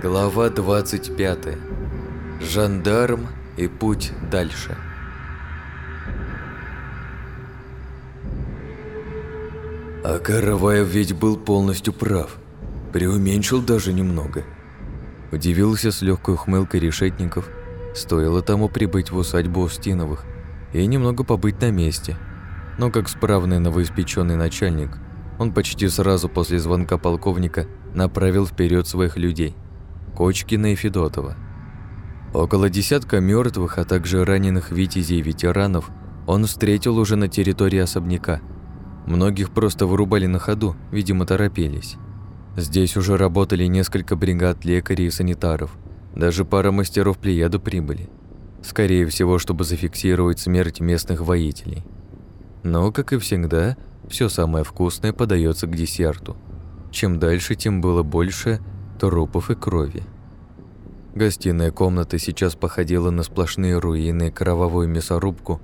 Глава 25. Жандарм и путь дальше. А Караваев ведь был полностью прав. Преуменьшил даже немного. Удивился с легкой ухмылкой решетников. Стоило тому прибыть в усадьбу Устиновых и немного побыть на месте. Но как справный новоиспеченный начальник, он почти сразу после звонка полковника направил вперед своих людей – Кочкина и Федотова. Около десятка мертвых, а также раненых витязей и ветеранов он встретил уже на территории особняка. Многих просто вырубали на ходу, видимо, торопились. Здесь уже работали несколько бригад лекарей и санитаров. Даже пара мастеров Плеяду прибыли. Скорее всего, чтобы зафиксировать смерть местных воителей. Но, как и всегда, все самое вкусное подается к десерту. Чем дальше, тем было больше трупов и крови. Гостиная комната сейчас походила на сплошные руины и кровавую мясорубку,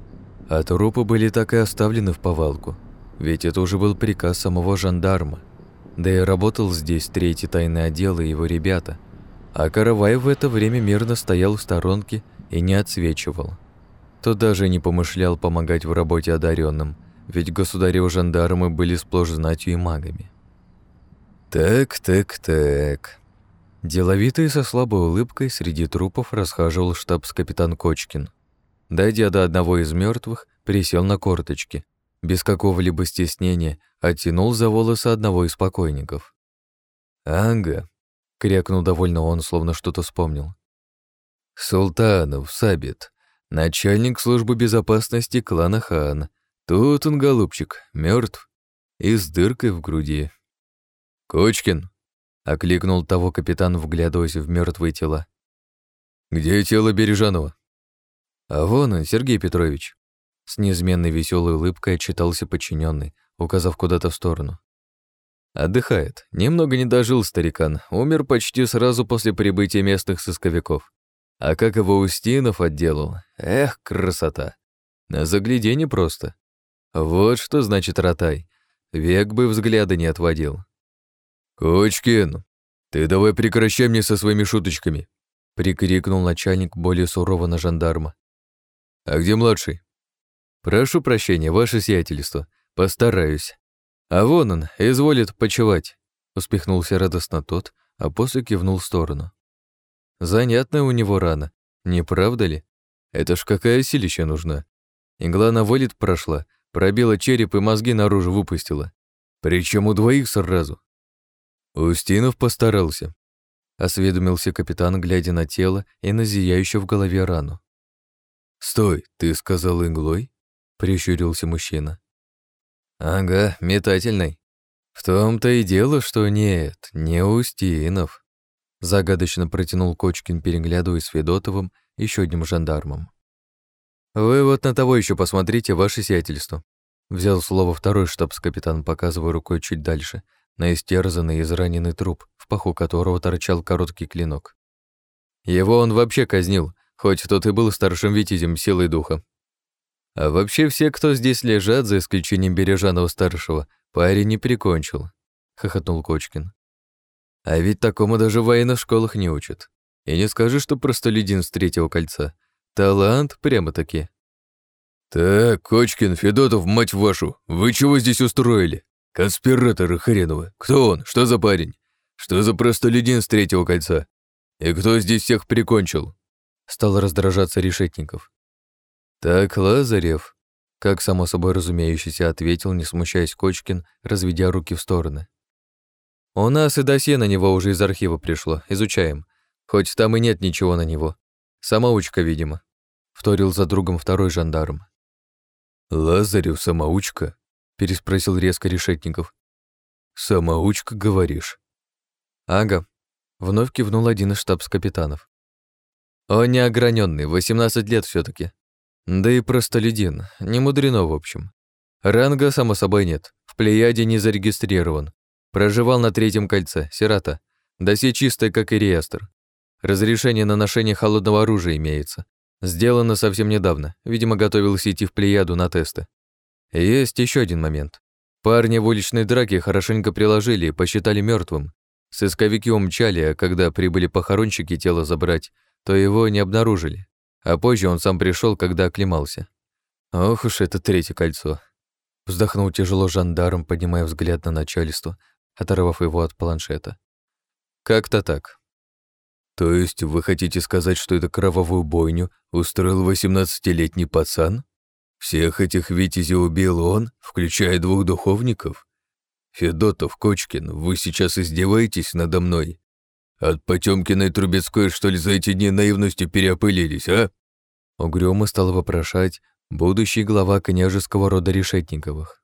а трупы были так и оставлены в повалку, ведь это уже был приказ самого жандарма. Да и работал здесь третий тайный отдел и его ребята, а Каравай в это время мирно стоял в сторонке и не отсвечивал. Тот даже не помышлял помогать в работе одаренным, ведь государевы жандармы были сплошь знатью и магами. «Так, так, так», Деловитый со слабой улыбкой среди трупов расхаживал штабс-капитан Кочкин. Дойдя до одного из мертвых, присел на корточки. Без какого-либо стеснения оттянул за волосы одного из покойников. «Анга!» — крякнул довольно он, словно что-то вспомнил. «Султанов, Сабит, начальник службы безопасности клана Хан. Тут он, голубчик, мертв и с дыркой в груди». «Кочкин!» Окликнул того капитан, вглядываясь в мертвые тела. «Где тело Бережанова?» «А вон он, Сергей Петрович». С неизменной веселой улыбкой отчитался подчиненный, указав куда-то в сторону. «Отдыхает. Немного не дожил старикан. Умер почти сразу после прибытия местных сысковиков. А как его Устинов отделал? Эх, красота! На загляденье просто. Вот что значит ротай. Век бы взгляда не отводил. «Кочкин, ты давай прекращай мне со своими шуточками», прикрикнул начальник более сурово на жандарма. «А где младший?» «Прошу прощения, ваше сиятельство. Постараюсь. А вон он, изволит почевать», успехнулся радостно тот, а после кивнул в сторону. «Занятная у него рана, не правда ли? Это ж какая силища нужна. Игла на вылет прошла, пробила череп и мозги наружу выпустила. Причем у двоих сразу. «Устинов постарался», — осведомился капитан, глядя на тело и на зияющую в голове рану. «Стой, ты сказал иглой?» — прищурился мужчина. «Ага, метательной. В том-то и дело, что нет, не Устинов», — загадочно протянул Кочкин, переглядываясь с Федотовым, еще одним жандармом. «Вы вот на того еще посмотрите, ваше сиятельство», — взял слово второй штабс-капитан, показывая рукой чуть дальше, на истерзанный и израненный труп, в паху которого торчал короткий клинок. Его он вообще казнил, хоть тот и был старшим витязем силой духа. А вообще все, кто здесь лежат, за исключением Бережанова-старшего, парень не прикончил, — хохотнул Кочкин. А ведь такому даже в военных школах не учат. И не скажи, что простолюдин с третьего кольца. Талант прямо-таки. «Так, Кочкин, Федотов, мать вашу, вы чего здесь устроили?» «Конспираторы хреновы! Кто он? Что за парень? Что за простолюдин с третьего кольца? И кто здесь всех прикончил?» Стал раздражаться Решетников. «Так, Лазарев», как само собой разумеющийся ответил, не смущаясь Кочкин, разведя руки в стороны. «У нас и досье на него уже из архива пришло, изучаем. Хоть там и нет ничего на него. Самоучка, видимо», — вторил за другом второй жандарм. «Лазарев самоучка?» Переспросил резко Решетников. «Самоучка, говоришь?» «Ага», — вновь кивнул один из штабс-капитанов. «Он не ограненный, 18 лет все таки Да и простолюдин, не мудрено в общем. Ранга, само собой, нет, в Плеяде не зарегистрирован. Проживал на третьем кольце, сирота. Досье чистое, как и реестр. Разрешение на ношение холодного оружия имеется. Сделано совсем недавно, видимо, готовился идти в Плеяду на тесты. Есть еще один момент. Парня в уличной драке хорошенько приложили и посчитали мертвым. Сысковики умчали, а когда прибыли похоронщики тело забрать, то его не обнаружили. А позже он сам пришел, когда оклемался. Ох уж это третье кольцо. Вздохнул тяжело жандарм, поднимая взгляд на начальство, оторвав его от планшета. Как-то так. То есть вы хотите сказать, что эту кровавую бойню устроил восемнадцатилетний пацан? Всех этих витязей убил он, включая двух духовников? Федотов, Кочкин, вы сейчас издеваетесь надо мной? От Потёмкина и Трубецкой, что ли, за эти дни наивностью переопылились, а? Угрюмо стал вопрошать будущий глава княжеского рода Решетниковых.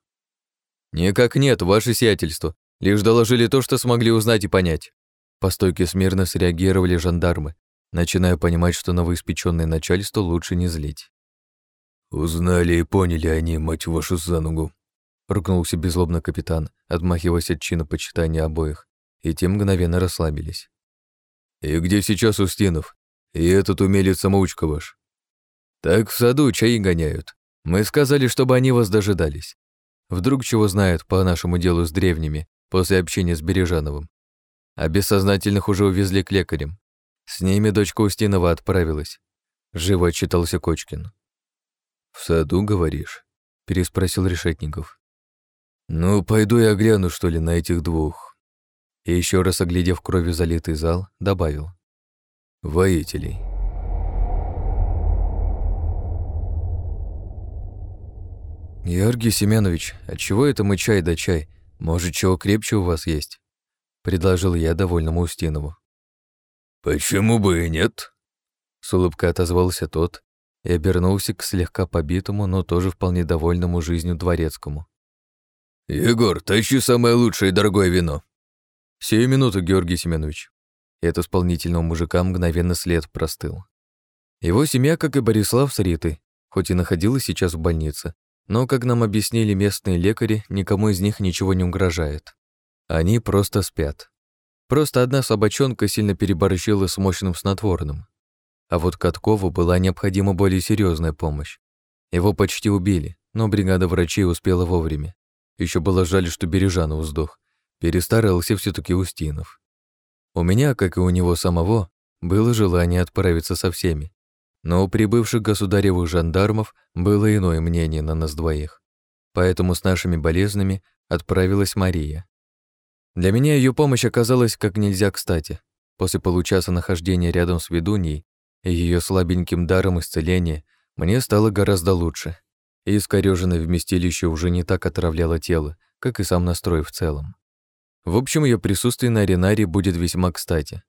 «Никак нет, ваше сиятельство. Лишь доложили то, что смогли узнать и понять». По стойке смирно среагировали жандармы, начиная понимать, что новоиспечённое начальство лучше не злить. «Узнали и поняли они, мать вашу за ногу», — ругнулся безлобно капитан, отмахиваясь от чина почитания обоих, и те мгновенно расслабились. «И где сейчас Устинов? И этот умелец-самоучка ваш?» «Так в саду чаи гоняют. Мы сказали, чтобы они вас дожидались. Вдруг чего знают по нашему делу с древними после общения с Бережановым а бессознательных уже увезли к лекарям. С ними дочка Устинова отправилась. Живо отчитался Кочкин. «В саду, говоришь?» — переспросил Решетников. «Ну, пойду я гляну, что ли, на этих двух». И еще раз оглядев кровью залитый зал, добавил. «Воителей». «Георгий Семенович, отчего это мы чай да чай? Может, чего крепче у вас есть?» — предложил я довольному Устинову. «Почему бы и нет?» С улыбкой отозвался тот и обернулся к слегка побитому, но тоже вполне довольному жизнью дворецкому. «Егор, тащи самое лучшее и дорогое вино!» «Сию минуту, Георгий Семенович». И от исполнительного мужика мгновенно след простыл. Его семья, как и Борислав с Ритой, хоть и находилась сейчас в больнице, но, как нам объяснили местные лекари, никому из них ничего не угрожает. Они просто спят. Просто одна собачонка сильно переборщила с мощным снотворным. А вот Каткову была необходима более серьезная помощь. Его почти убили, но бригада врачей успела вовремя. Еще было жаль, что Бережанов сдох. Перестарался все таки Устинов. У меня, как и у него самого, было желание отправиться со всеми. Но у прибывших государевых жандармов было иное мнение на нас двоих. Поэтому с нашими болезнями отправилась Мария. Для меня ее помощь оказалась как нельзя кстати. После получаса нахождения рядом с ведуньей ее слабеньким даром исцеления мне стало гораздо лучше. И искорёженное вместилище уже не так отравляло тело, как и сам настрой в целом. В общем, ее присутствие на аренаре будет весьма кстати.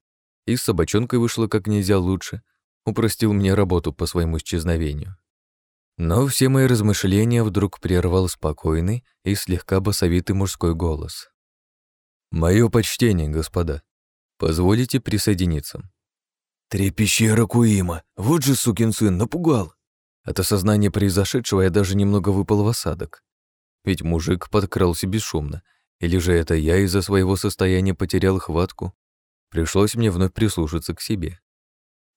И с собачонкой вышло как нельзя лучше, упростил мне работу по своему исчезновению. Но все мои размышления вдруг прервал спокойный и слегка басовитый мужской голос. Мое почтение, господа. Позволите присоединиться. Три пещеры Куима. Вот же сукин сын, напугал. От осознания произошедшего я даже немного выпал в осадок. Ведь мужик подкрался бесшумно. Или же это я из-за своего состояния потерял хватку? Пришлось мне вновь прислушаться к себе.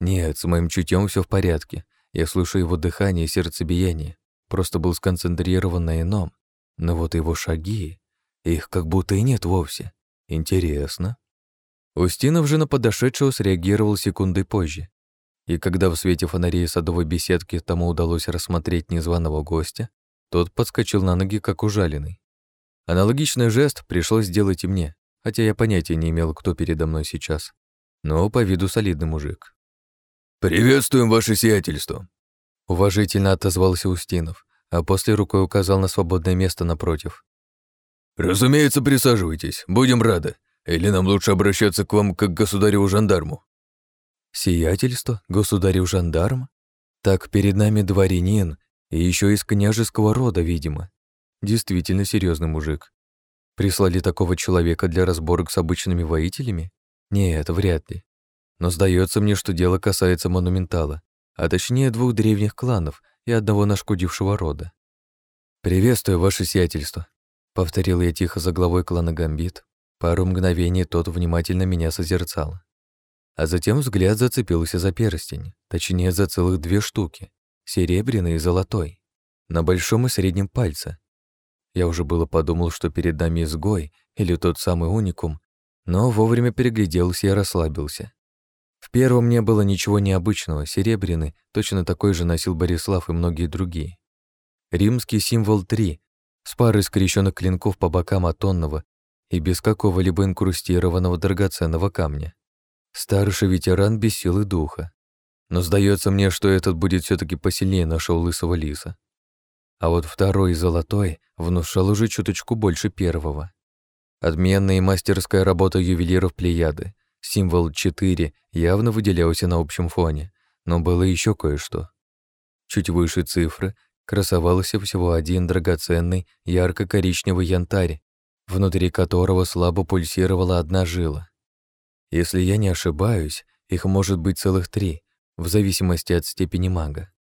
Нет, с моим чутьем все в порядке. Я слышу его дыхание и сердцебиение. Просто был сконцентрирован на ином. Но вот его шаги... Их как будто и нет вовсе. Интересно. Устинов же на подошедшего среагировал секунды позже. И когда в свете фонарей садовой беседки тому удалось рассмотреть незваного гостя, тот подскочил на ноги, как ужаленный. Аналогичный жест пришлось сделать и мне, хотя я понятия не имел, кто передо мной сейчас. Но по виду солидный мужик. «Приветствуем ваше сиятельство!» Уважительно отозвался Устинов, а после рукой указал на свободное место напротив. «Разумеется, присаживайтесь, будем рады. Или нам лучше обращаться к вам как к государеву-жандарму?» «Сиятельство? Государев-жандарм? Так перед нами дворянин, и еще из княжеского рода, видимо. Действительно серьезный мужик. Прислали такого человека для разборок с обычными воителями? Нет, вряд ли. Но сдается мне, что дело касается монументала, а точнее двух древних кланов и одного нашкодившего рода. «Приветствую, ваше сиятельство», Повторил я тихо за главой клана Гамбит. Пару мгновений тот внимательно меня созерцал. А затем взгляд зацепился за перстень, точнее, за целых две штуки, серебряный и золотой, на большом и среднем пальце. Я уже было подумал, что перед нами изгой или тот самый уникум, но вовремя перегляделся и расслабился. В первом не было ничего необычного, серебряный, точно такой же носил Борислав и многие другие. Римский символ 3, с парой скрещенных клинков по бокам отонного и без какого-либо инкрустированного драгоценного камня. Старший ветеран без силы духа. Но сдается мне, что этот будет все таки посильнее нашего лысого лиса. А вот второй, золотой, внушал уже чуточку больше первого. Отменная и мастерская работа ювелиров Плеяды. Символ 4 явно выделялся на общем фоне, но было еще кое-что. Чуть выше цифры красовался всего один драгоценный ярко-коричневый янтарь, внутри которого слабо пульсировала одна жила. Если я не ошибаюсь, их может быть целых три, в зависимости от степени мага.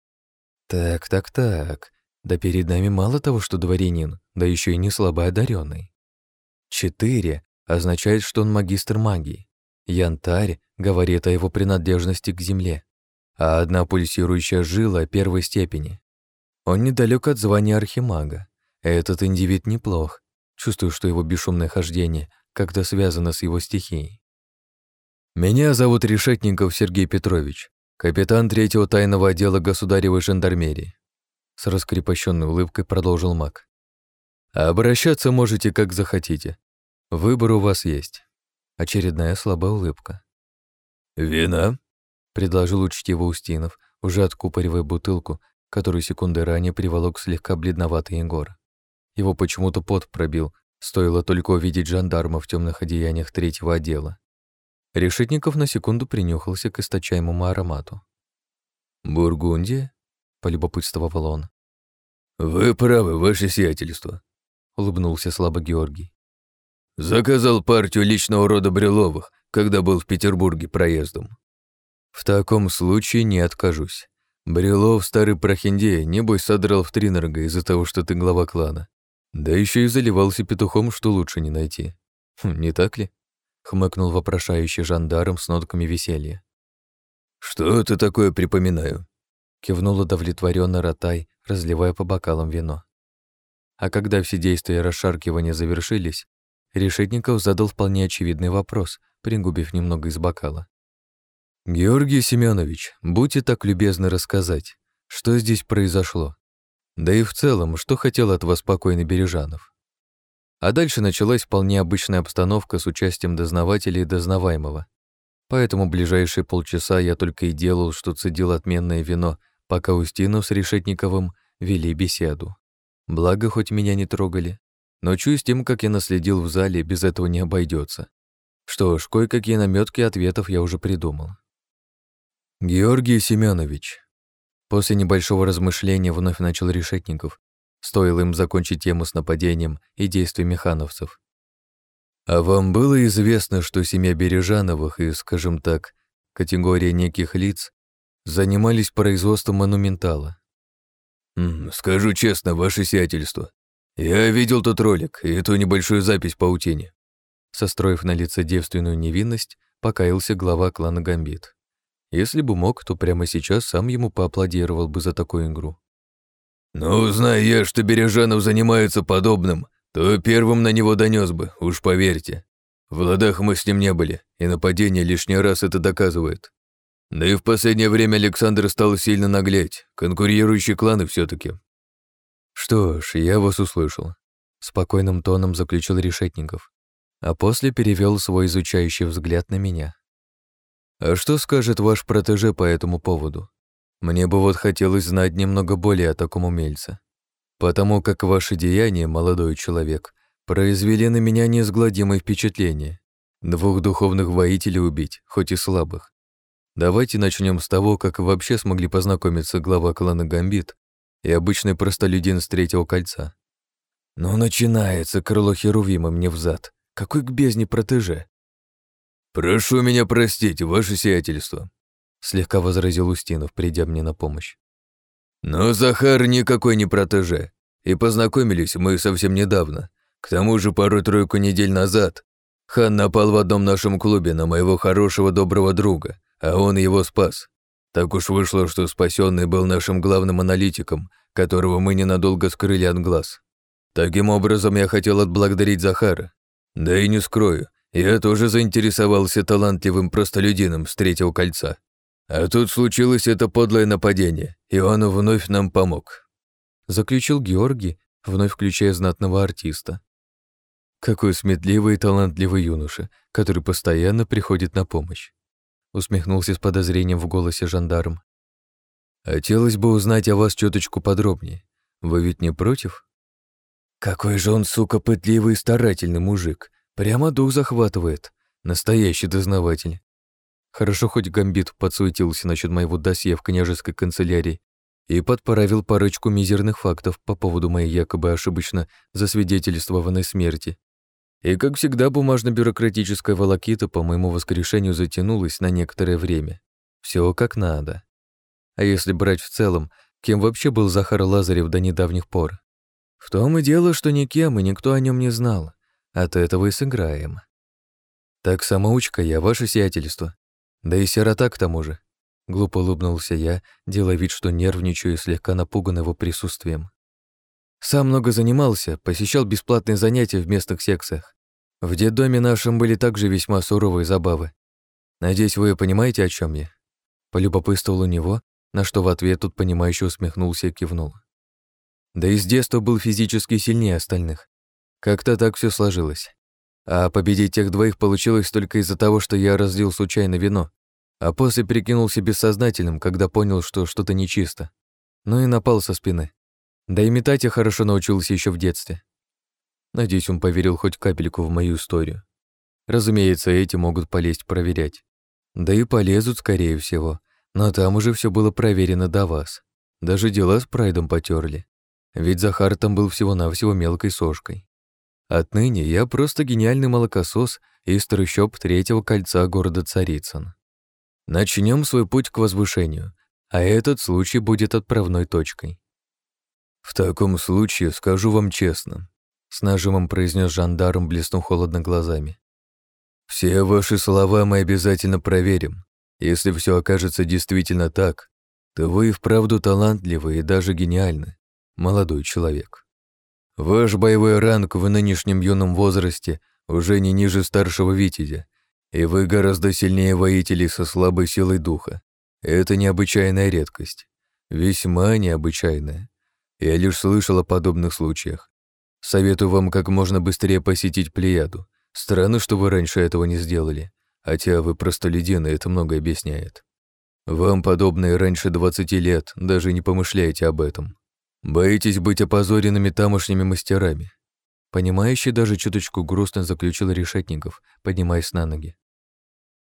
Так, так, так. Да перед нами мало того, что дворянин, да еще и не слабо одаренный. Четыре означает, что он магистр магии. Янтарь говорит о его принадлежности к земле, а одна пульсирующая жила первой степени. Он недалек от звания архимага. Этот индивид неплох. Чувствую, что его бесшумное хождение как-то связано с его стихией. «Меня зовут Решетников Сергей Петрович, капитан третьего тайного отдела государевой жандармерии», с раскрепощенной улыбкой продолжил маг. «Обращаться можете как захотите. Выбор у вас есть». Очередная слабая улыбка. «Вина?» — предложил учтиво Устинов, уже откупоривая бутылку, которую секунды ранее приволок слегка бледноватый Егор. Его почему-то пот пробил, стоило только увидеть жандарма в темных одеяниях третьего отдела. Решетников на секунду принюхался к источаемому аромату. «Бургундия?» — полюбопытствовал он. «Вы правы, ваше сиятельство», — улыбнулся слабо Георгий. «Заказал партию личного рода Брюловых, когда был в Петербурге проездом». «В таком случае не откажусь. Брюлов, старый прохиндея, небось содрал в тринерга из-за того, что ты глава клана. Да еще и заливался петухом, что лучше не найти. Хм, не так ли? Хмыкнул вопрошающий жандарм с нотками веселья. Что это такое припоминаю? Кивнул удовлетворенно Ротай, разливая по бокалам вино. А когда все действия расшаркивания завершились, Решетников задал вполне очевидный вопрос, пригубив немного из бокала. «Георгий Семенович, будьте так любезны рассказать, что здесь произошло? Да и в целом, что хотел от вас покойный Бережанов. А дальше началась вполне обычная обстановка с участием дознавателей и дознаваемого. Поэтому ближайшие полчаса я только и делал, что цедил отменное вино, пока Устинов с Решетниковым вели беседу. Благо, хоть меня не трогали. Но чую с тем, как я наследил в зале, без этого не обойдется. Что ж, кое-какие намётки ответов я уже придумал. Георгий Семенович, После небольшого размышления вновь начал Решетников. Стоило им закончить тему с нападением и действиями хановцев. «А вам было известно, что семья Бережановых и, скажем так, категория неких лиц занимались производством монументала?» «Скажу честно, ваше сиятельство, я видел тот ролик и эту небольшую запись паутине». Состроив на лице девственную невинность, покаялся глава клана Гамбит. Если бы мог, то прямо сейчас сам ему поаплодировал бы за такую игру. «Ну, зная я, что Бережанов занимается подобным, то первым на него донес бы, уж поверьте. В ладах мы с ним не были, и нападение лишний раз это доказывает. Да и в последнее время Александр стал сильно наглеть, конкурирующие кланы все таки «Что ж, я вас услышал», — спокойным тоном заключил Решетников, а после перевел свой изучающий взгляд на меня. А что скажет ваш протеже по этому поводу? Мне бы вот хотелось знать немного более о таком умельце. Потому как ваши деяния, молодой человек, произвели на меня неизгладимое впечатление. Двух духовных воителей убить, хоть и слабых. Давайте начнем с того, как вообще смогли познакомиться глава клана Гамбит и обычный простолюдин с третьего кольца. Но начинается крыло Херувима мне взад. Какой к бездне протеже? «Прошу меня простить, ваше сиятельство», — слегка возразил Устинов, придя мне на помощь. «Но Захар никакой не протеже, и познакомились мы совсем недавно. К тому же пару-тройку недель назад хан напал в одном нашем клубе на моего хорошего доброго друга, а он его спас. Так уж вышло, что спасенный был нашим главным аналитиком, которого мы ненадолго скрыли от глаз. Таким образом, я хотел отблагодарить Захара. Да и не скрою, Я тоже заинтересовался талантливым простолюдином с третьего кольца. А тут случилось это подлое нападение, и он вновь нам помог. Заключил Георгий, вновь включая знатного артиста. Какой сметливый и талантливый юноша, который постоянно приходит на помощь. Усмехнулся с подозрением в голосе жандарм. Хотелось бы узнать о вас чуточку подробнее. Вы ведь не против? Какой же он, сука, пытливый и старательный мужик. Прямо дух захватывает. Настоящий дознаватель. Хорошо хоть Гамбит подсуетился насчет моего досье в княжеской канцелярии и подправил парочку мизерных фактов по поводу моей якобы ошибочно засвидетельствованной смерти. И, как всегда, бумажно-бюрократическая волокита по моему воскрешению затянулась на некоторое время. Все как надо. А если брать в целом, кем вообще был Захар Лазарев до недавних пор? В том и дело, что никем, и никто о нем не знал. От этого и сыграем. Так самоучка я, ваше сиятельство. Да и сирота к тому же. Глупо улыбнулся я, делая вид, что нервничаю и слегка напуган его присутствием. Сам много занимался, посещал бесплатные занятия в местных секциях. В детдоме нашем были также весьма суровые забавы. Надеюсь, вы понимаете, о чем я? Полюбопытствовал у него, на что в ответ тут понимающе усмехнулся и кивнул. Да и с детства был физически сильнее остальных. Как-то так все сложилось. А победить тех двоих получилось только из-за того, что я разлил случайно вино, а после прикинулся бессознательным, когда понял, что что-то нечисто. Ну и напал со спины. Да и метать я хорошо научился еще в детстве. Надеюсь, он поверил хоть капельку в мою историю. Разумеется, эти могут полезть проверять. Да и полезут, скорее всего. Но там уже все было проверено до вас. Даже дела с прайдом потерли. Ведь Захар там был всего-навсего мелкой сошкой. Отныне я просто гениальный молокосос из трущоб третьего кольца города Царицын. Начнем свой путь к возвышению, а этот случай будет отправной точкой. В таком случае скажу вам честно, с нажимом произнес жандарм, блеснув холодно глазами. Все ваши слова мы обязательно проверим. Если все окажется действительно так, то вы и вправду талантливы и даже гениальны молодой человек. Ваш боевой ранг в нынешнем юном возрасте уже не ниже старшего витязя, и вы гораздо сильнее воителей со слабой силой духа. Это необычайная редкость. Весьма необычайная. Я лишь слышал о подобных случаях. Советую вам как можно быстрее посетить Плеяду. Странно, что вы раньше этого не сделали. Хотя вы простолюдины, это много объясняет. Вам подобное раньше 20 лет, даже не помышляете об этом. Боитесь быть опозоренными тамошними мастерами. Понимающий даже чуточку грустно заключил Решетников, поднимаясь на ноги.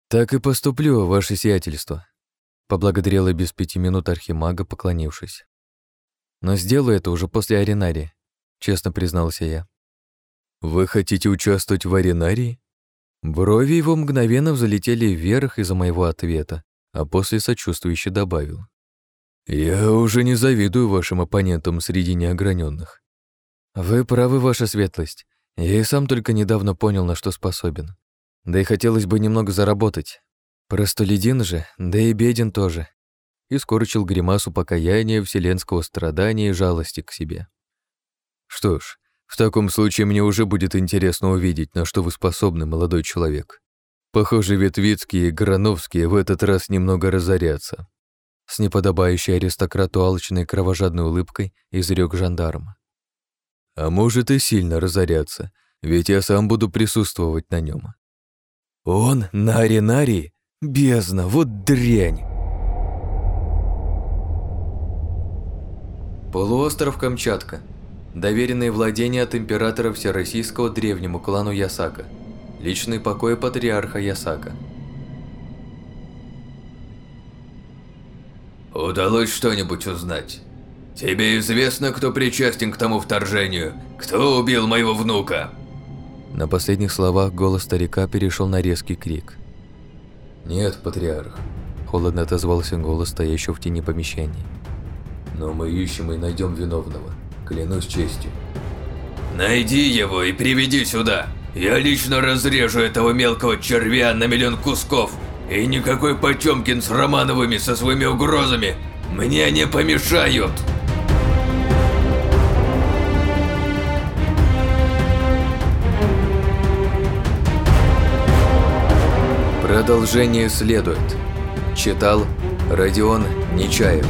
«Так и поступлю, ваше сиятельство», — поблагодарила без пяти минут архимага, поклонившись. «Но сделаю это уже после аренария», — честно признался я. «Вы хотите участвовать в аренарии?» Брови его мгновенно взлетели вверх из-за моего ответа, а после сочувствующе добавил. «Я уже не завидую вашим оппонентам среди неограненных. «Вы правы, ваша светлость. Я и сам только недавно понял, на что способен. Да и хотелось бы немного заработать. Простолюдин же, да и беден тоже». И скорчил гримасу покаяния, вселенского страдания и жалости к себе. «Что ж, в таком случае мне уже будет интересно увидеть, на что вы способны, молодой человек. Похоже, Ветвицкие и Грановские в этот раз немного разорятся с неподобающей аристократу алчной кровожадной улыбкой изрек жандарм. «А может и сильно разоряться, ведь я сам буду присутствовать на нем. «Он на аренарии? Бездна, вот дрянь!» Полуостров Камчатка. Доверенные владения от императора Всероссийского древнему клану Ясака. Личный покой патриарха Ясака. Удалось что-нибудь узнать? Тебе известно, кто причастен к тому вторжению? Кто убил моего внука?» На последних словах голос старика перешел на резкий крик. «Нет, патриарх», – холодно отозвался голос, стоящего в тени помещения. «Но мы ищем и найдем виновного, клянусь честью». «Найди его и приведи сюда! Я лично разрежу этого мелкого червя на миллион кусков!» И никакой Потемкин с Романовыми со своими угрозами мне не помешают!» Продолжение следует. Читал Родион Нечаев.